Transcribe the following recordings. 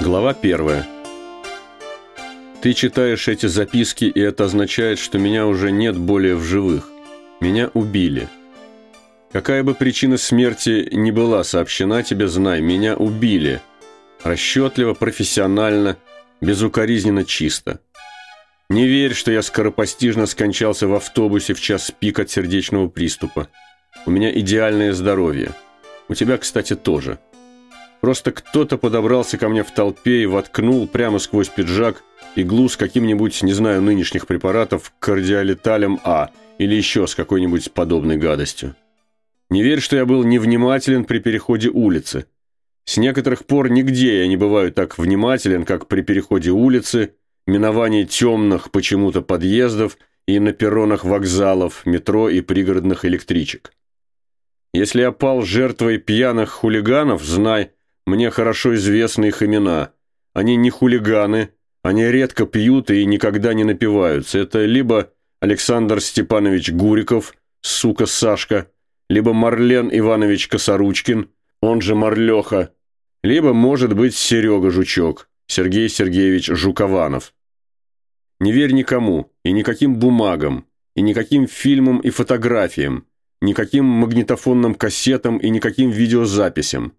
Глава первая. Ты читаешь эти записки, и это означает, что меня уже нет более в живых. Меня убили. Какая бы причина смерти ни была сообщена тебе, знай, меня убили. Расчетливо, профессионально, безукоризненно чисто. Не верь, что я скоропостижно скончался в автобусе в час пик от сердечного приступа. У меня идеальное здоровье. У тебя, кстати, тоже. Просто кто-то подобрался ко мне в толпе и воткнул прямо сквозь пиджак иглу с каким-нибудь, не знаю, нынешних препаратов, кардиолеталем А или еще с какой-нибудь подобной гадостью. Не верь, что я был невнимателен при переходе улицы. С некоторых пор нигде я не бываю так внимателен, как при переходе улицы, миновании темных почему-то подъездов и на перронах вокзалов, метро и пригородных электричек. Если я пал жертвой пьяных хулиганов, знай – мне хорошо известны их имена. Они не хулиганы, они редко пьют и никогда не напиваются. Это либо Александр Степанович Гуриков, сука Сашка, либо Марлен Иванович Косоручкин, он же Марлеха, либо, может быть, Серега Жучок, Сергей Сергеевич Жукованов. Не верь никому и никаким бумагам, и никаким фильмам и фотографиям, никаким магнитофонным кассетам и никаким видеозаписям.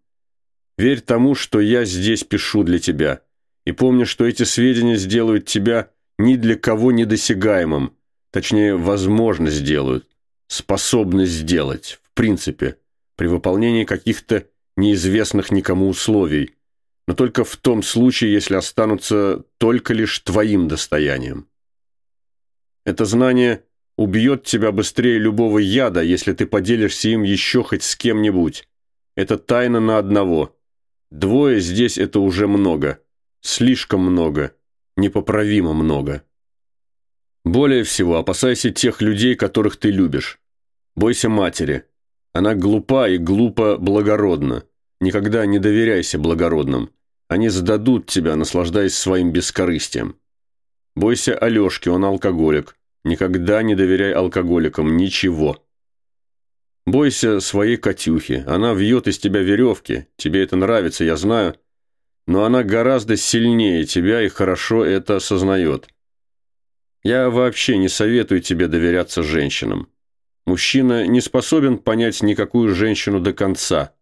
Верь тому, что я здесь пишу для тебя. И помни, что эти сведения сделают тебя ни для кого недосягаемым. Точнее, возможно сделают. Способны сделать, в принципе, при выполнении каких-то неизвестных никому условий. Но только в том случае, если останутся только лишь твоим достоянием. Это знание убьет тебя быстрее любого яда, если ты поделишься им еще хоть с кем-нибудь. Это тайна на одного – Двое здесь это уже много. Слишком много. Непоправимо много. Более всего опасайся тех людей, которых ты любишь. Бойся матери. Она глупа и глупо благородна. Никогда не доверяйся благородным. Они сдадут тебя, наслаждаясь своим бескорыстием. Бойся Алешки, он алкоголик. Никогда не доверяй алкоголикам ничего. Бойся своей Катюхи. Она вьет из тебя веревки. Тебе это нравится, я знаю. Но она гораздо сильнее тебя и хорошо это осознает. Я вообще не советую тебе доверяться женщинам. Мужчина не способен понять никакую женщину до конца.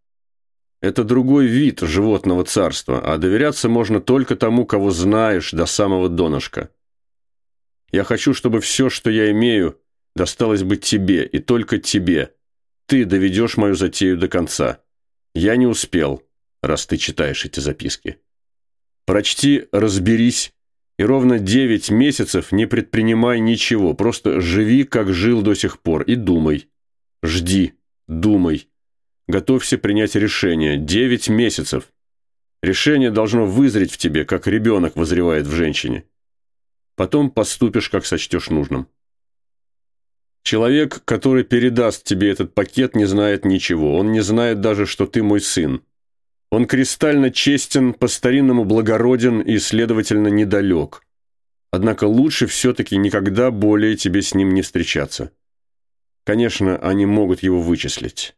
Это другой вид животного царства, а доверяться можно только тому, кого знаешь до самого донышка. Я хочу, чтобы все, что я имею, досталось бы тебе и только тебе – ты доведешь мою затею до конца. Я не успел, раз ты читаешь эти записки. Прочти, разберись, и ровно девять месяцев не предпринимай ничего, просто живи, как жил до сих пор, и думай. Жди, думай. Готовься принять решение. Девять месяцев. Решение должно вызреть в тебе, как ребенок вызревает в женщине. Потом поступишь, как сочтешь нужным. Человек, который передаст тебе этот пакет, не знает ничего. Он не знает даже, что ты мой сын. Он кристально честен, по-старинному благороден и, следовательно, недалек. Однако лучше все-таки никогда более тебе с ним не встречаться. Конечно, они могут его вычислить.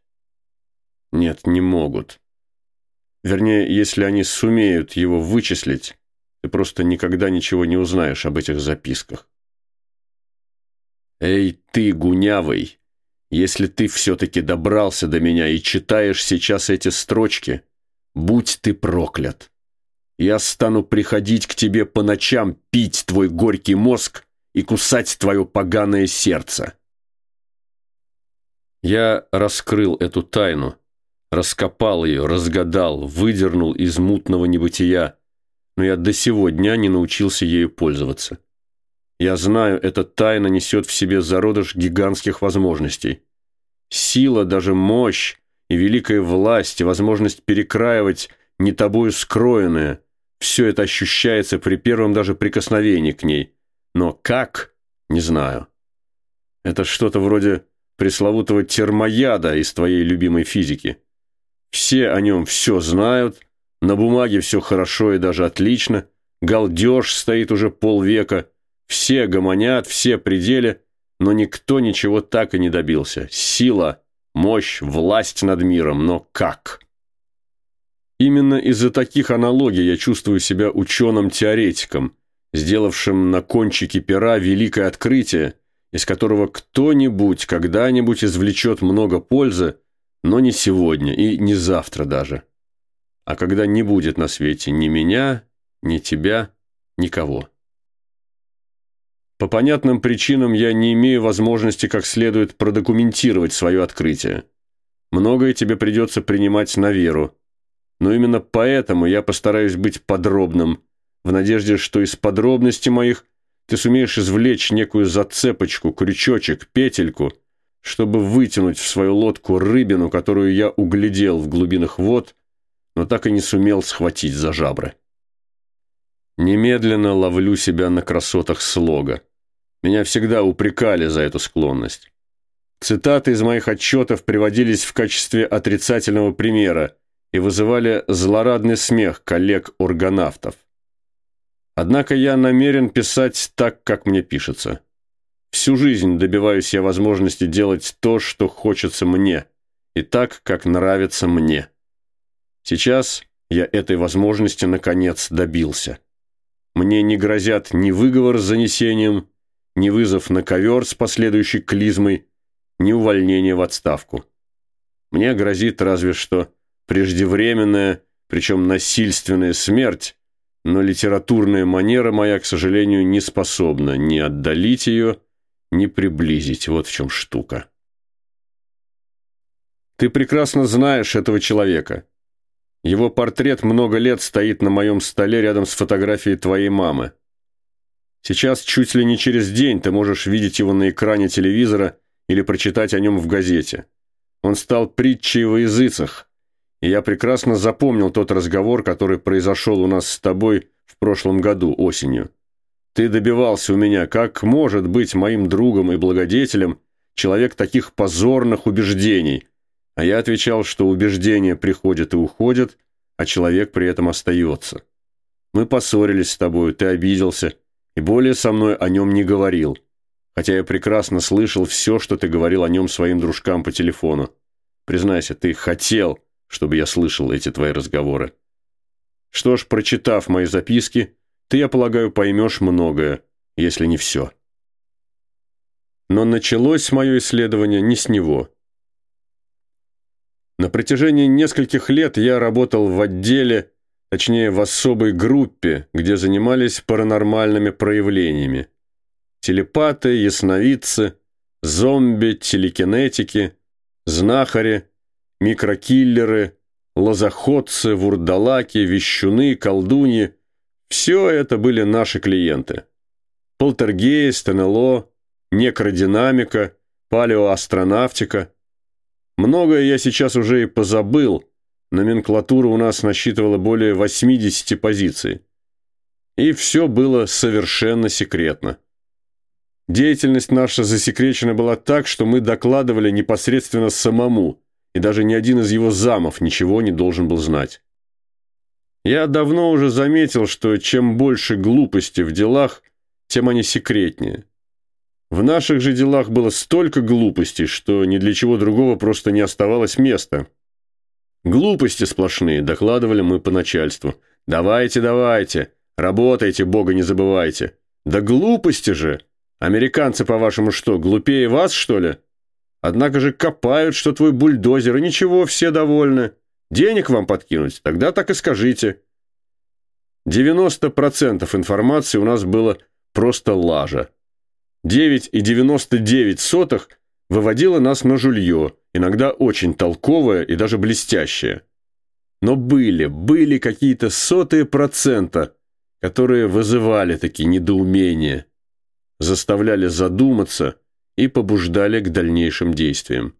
Нет, не могут. Вернее, если они сумеют его вычислить, ты просто никогда ничего не узнаешь об этих записках. «Эй, ты, гунявый, если ты все-таки добрался до меня и читаешь сейчас эти строчки, будь ты проклят. Я стану приходить к тебе по ночам, пить твой горький мозг и кусать твое поганое сердце». Я раскрыл эту тайну, раскопал ее, разгадал, выдернул из мутного небытия, но я до сего дня не научился ею пользоваться. Я знаю, эта тайна несет в себе зародыш гигантских возможностей. Сила, даже мощь и великая власть, и возможность перекраивать не тобою скроенное – все это ощущается при первом даже прикосновении к ней. Но как – не знаю. Это что-то вроде пресловутого термояда из твоей любимой физики. Все о нем все знают, на бумаге все хорошо и даже отлично, галдеж стоит уже полвека – все гомонят, все пределы, но никто ничего так и не добился. Сила, мощь, власть над миром, но как? Именно из-за таких аналогий я чувствую себя ученым-теоретиком, сделавшим на кончике пера великое открытие, из которого кто-нибудь когда-нибудь извлечет много пользы, но не сегодня и не завтра даже. А когда не будет на свете ни меня, ни тебя, никого. По понятным причинам я не имею возможности как следует продокументировать свое открытие. Многое тебе придется принимать на веру. Но именно поэтому я постараюсь быть подробным, в надежде, что из подробностей моих ты сумеешь извлечь некую зацепочку, крючочек, петельку, чтобы вытянуть в свою лодку рыбину, которую я углядел в глубинах вод, но так и не сумел схватить за жабры. Немедленно ловлю себя на красотах слога. Меня всегда упрекали за эту склонность. Цитаты из моих отчетов приводились в качестве отрицательного примера и вызывали злорадный смех коллег-органавтов. Однако я намерен писать так, как мне пишется. Всю жизнь добиваюсь я возможности делать то, что хочется мне, и так, как нравится мне. Сейчас я этой возможности, наконец, добился. Мне не грозят ни выговор с занесением, ни вызов на ковер с последующей клизмой, ни увольнение в отставку. Мне грозит разве что преждевременная, причем насильственная смерть, но литературная манера моя, к сожалению, не способна ни отдалить ее, ни приблизить. Вот в чем штука. Ты прекрасно знаешь этого человека. Его портрет много лет стоит на моем столе рядом с фотографией твоей мамы. Сейчас чуть ли не через день ты можешь видеть его на экране телевизора или прочитать о нем в газете. Он стал притчей во языцах, и я прекрасно запомнил тот разговор, который произошел у нас с тобой в прошлом году осенью. Ты добивался у меня, как может быть моим другом и благодетелем человек таких позорных убеждений, а я отвечал, что убеждения приходят и уходят, а человек при этом остается. Мы поссорились с тобой, ты обиделся, и более со мной о нем не говорил, хотя я прекрасно слышал все, что ты говорил о нем своим дружкам по телефону. Признайся, ты хотел, чтобы я слышал эти твои разговоры. Что ж, прочитав мои записки, ты, я полагаю, поймешь многое, если не все. Но началось мое исследование не с него. На протяжении нескольких лет я работал в отделе точнее в особой группе, где занимались паранормальными проявлениями. Телепаты, ясновидцы, зомби, телекинетики, знахари, микрокиллеры, лозоходцы, вурдалаки, вещуны, колдуньи – все это были наши клиенты. Полтергейст, НЛО, некродинамика, палеоастронавтика. Многое я сейчас уже и позабыл – Номенклатура у нас насчитывала более 80 позиций. И все было совершенно секретно. Деятельность наша засекречена была так, что мы докладывали непосредственно самому, и даже ни один из его замов ничего не должен был знать. Я давно уже заметил, что чем больше глупости в делах, тем они секретнее. В наших же делах было столько глупостей, что ни для чего другого просто не оставалось места. «Глупости сплошные», – докладывали мы по начальству. «Давайте, давайте, работайте, Бога не забывайте». «Да глупости же! Американцы, по-вашему, что, глупее вас, что ли? Однако же копают, что твой бульдозер, и ничего, все довольны. Денег вам подкинуть? Тогда так и скажите». 90% информации у нас было просто лажа. 9,99 выводило нас на жулье – иногда очень толковая и даже блестящая. Но были, были какие-то сотые процента, которые вызывали такие недоумения, заставляли задуматься и побуждали к дальнейшим действиям.